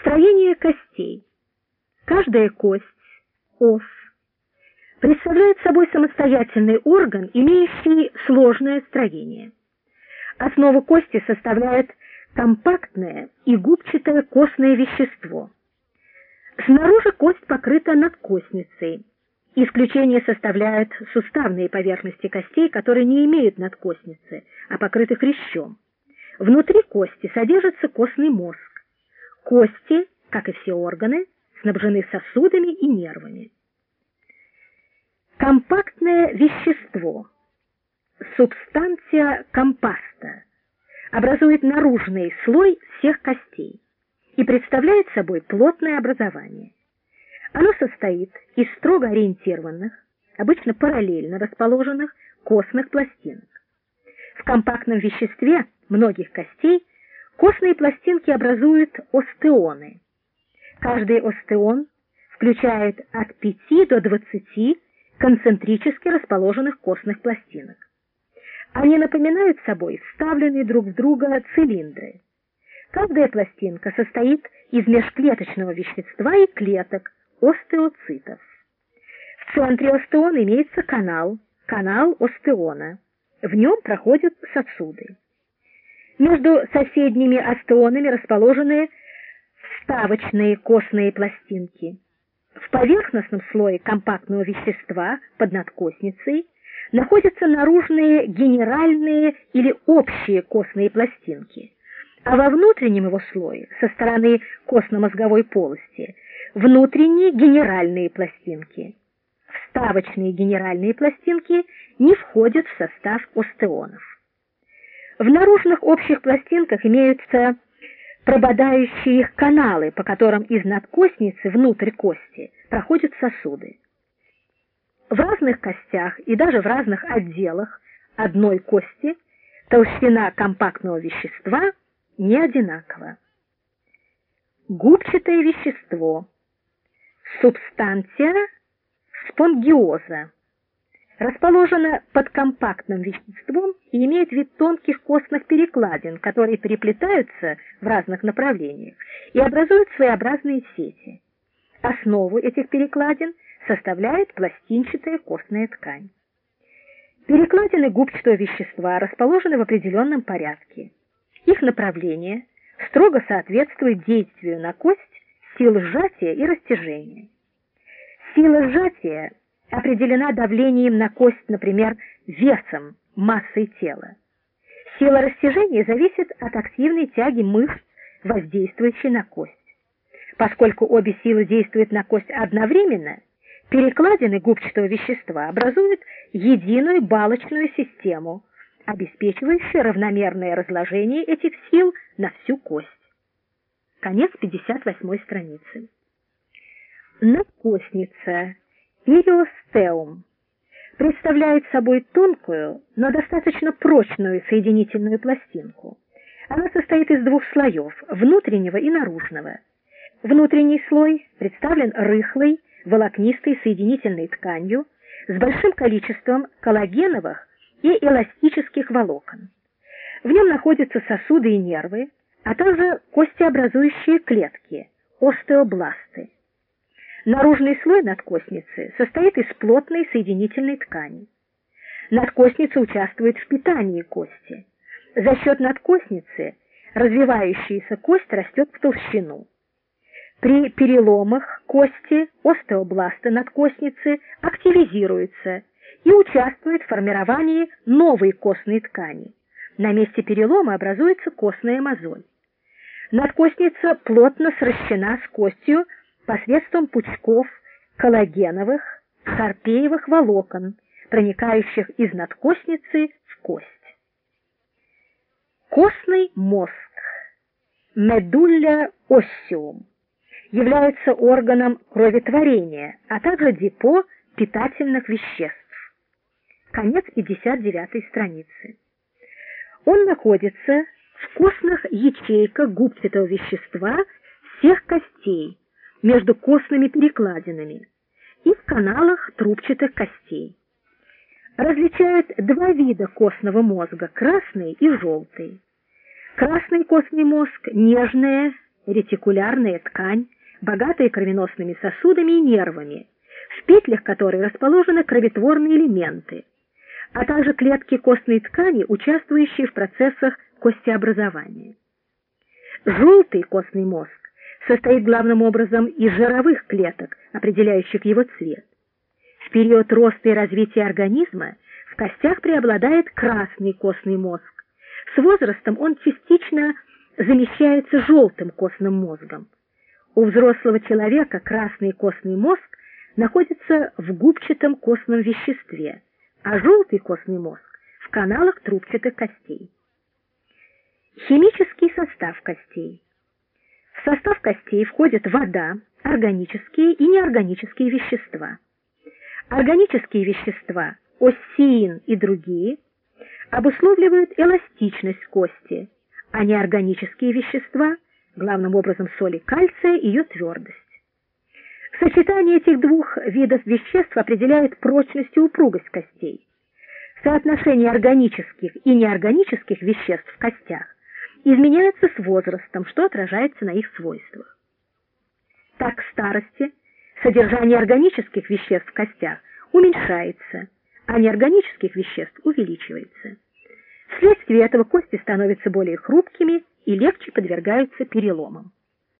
Строение костей. Каждая кость, ос, представляет собой самостоятельный орган, имеющий сложное строение. Основу кости составляет компактное и губчатое костное вещество. Снаружи кость покрыта надкостницей. Исключение составляют суставные поверхности костей, которые не имеют надкостницы, а покрыты хрящом. Внутри кости содержится костный мозг. Кости, как и все органы, снабжены сосудами и нервами. Компактное вещество, субстанция компаста, образует наружный слой всех костей и представляет собой плотное образование. Оно состоит из строго ориентированных, обычно параллельно расположенных костных пластинок. В компактном веществе многих костей костные пластинки образуют остеоны. Каждый остеон включает от 5 до 20 концентрически расположенных костных пластинок. Они напоминают собой вставленные друг в друга цилиндры. Каждая пластинка состоит из межклеточного вещества и клеток, остеоцитов. В центре остеона имеется канал, канал остеона. В нем проходят сосуды. Между соседними остеонами расположены вставочные костные пластинки. В поверхностном слое компактного вещества под надкостницей находятся наружные генеральные или общие костные пластинки, а во внутреннем его слое, со стороны костно-мозговой полости, внутренние генеральные пластинки. Вставочные генеральные пластинки не входят в состав остеонов. В наружных общих пластинках имеются прободающие их каналы, по которым из надкостницы внутрь кости проходят сосуды. В разных костях и даже в разных отделах одной кости толщина компактного вещества не одинакова. Губчатое вещество Субстанция спонгиоза расположена под компактным веществом и имеет вид тонких костных перекладин, которые переплетаются в разных направлениях и образуют своеобразные сети. Основу этих перекладин составляет пластинчатая костная ткань. Перекладины губчатого вещества расположены в определенном порядке. Их направление строго соответствует действию на кость сил сжатия и растяжения. Сила сжатия определена давлением на кость, например, весом, массой тела. Сила растяжения зависит от активной тяги мышц, воздействующей на кость. Поскольку обе силы действуют на кость одновременно, перекладины губчатого вещества образуют единую балочную систему, обеспечивающую равномерное разложение этих сил на всю кость. Конец 58 страницы. Надкостница периостеум представляет собой тонкую, но достаточно прочную соединительную пластинку. Она состоит из двух слоев, внутреннего и наружного. Внутренний слой представлен рыхлой, волокнистой соединительной тканью с большим количеством коллагеновых и эластических волокон. В нем находятся сосуды и нервы, а также костеобразующие клетки, остеобласты. Наружный слой надкостницы состоит из плотной соединительной ткани. Надкостница участвует в питании кости. За счет надкостницы развивающаяся кость растет в толщину. При переломах кости остеобласты надкостницы активизируются и участвуют в формировании новой костной ткани. На месте перелома образуется костная мозоль. Надкостница плотно сращена с костью посредством пучков коллагеновых, харпеевых волокон, проникающих из надкостницы в кость. Костный мозг, медулля оссиум, является органом кроветворения, а также депо питательных веществ. Конец 59 страницы. Он находится в костных ячейках губчатого вещества всех костей между костными перекладинами и в каналах трубчатых костей. Различают два вида костного мозга – красный и желтый. Красный костный мозг – нежное, ретикулярная ткань, богатая кровеносными сосудами и нервами, в петлях которой расположены кроветворные элементы, а также клетки костной ткани, участвующие в процессах костеобразования. Желтый костный мозг состоит главным образом из жировых клеток, определяющих его цвет. В период роста и развития организма в костях преобладает красный костный мозг. С возрастом он частично замещается желтым костным мозгом. У взрослого человека красный костный мозг находится в губчатом костном веществе, а желтый костный мозг в каналах трубчатых костей. Химический состав костей. В состав костей входят вода, органические и неорганические вещества. Органические вещества, оссеин и другие, обусловливают эластичность кости, а неорганические вещества, главным образом соли кальция, ее твердость. Сочетание этих двух видов веществ определяет прочность и упругость костей. Соотношение органических и неорганических веществ в костях изменяется с возрастом, что отражается на их свойствах. Так в старости содержание органических веществ в костях уменьшается, а неорганических веществ увеличивается. Вследствие этого кости становятся более хрупкими и легче подвергаются переломам.